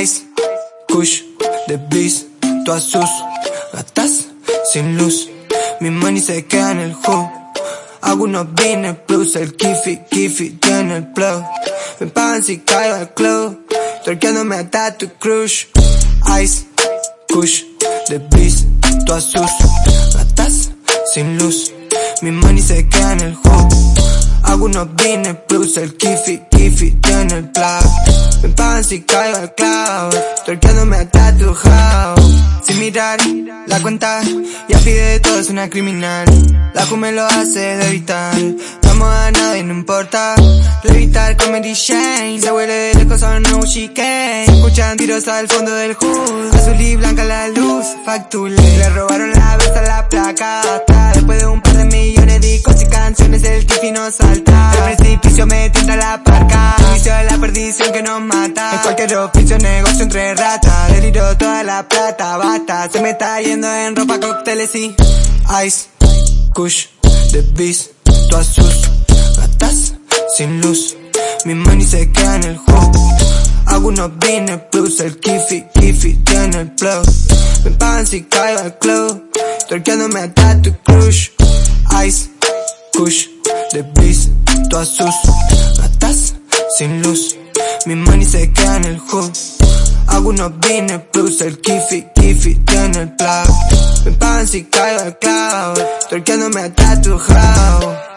Ice, Kush, The Beast, todas sus gatas sin luz. Mi money se queda en el hood. Hago unos business plus, el kifi, kifi tiene el plug. Me pagan si caigo al club, torqueándome a Tattoo Crush. Ice, Kush, The Beast, todas sus gatas sin luz. Mi money se queda en el hood. Hago unos business plus, el kifi, kifi tiene el plug. Me pagan si caigo al club, torqueándome a Tattoo House. Sin mirar la cuenta, ya pide de todo, es una criminal. La me lo hace de evitar. Vamos a nada y no importa. Levitar con Mary Jane. Se huele de lejos a no chicane. Escuchan tiros al fondo del hood. Azul y blanca la luz. Factule. Le robaron la vez a la placa. Después de un canciones, el tifi no salta. El precipicio me tienta la parca. Inicio de la perdición que nos mata. En cualquier oficio, negocio entre ratas. Deliro toda la plata, basta. Se me está yendo en ropa, cócteles y ice. Kush, The Beast, todas sus gatas sin luz. Mi money se queda en el hood. Hago unos business plus, el kifi, kifi tiene el plug. Me pagan si caigo al club, torqueándome a Tattoo Crush. Ice, Kush, Beast, todas sus gatas sin luz. Mi money se queda en el hood. Hago unos business plus, el kifi, kifi tiene el plug. Me pagan si caigo al club, torqueándome a House.